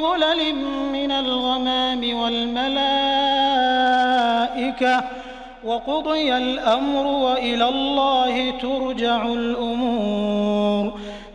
ظلل من الغمام والملائكة وقضي الأمر وإلى الله ترجع الأمور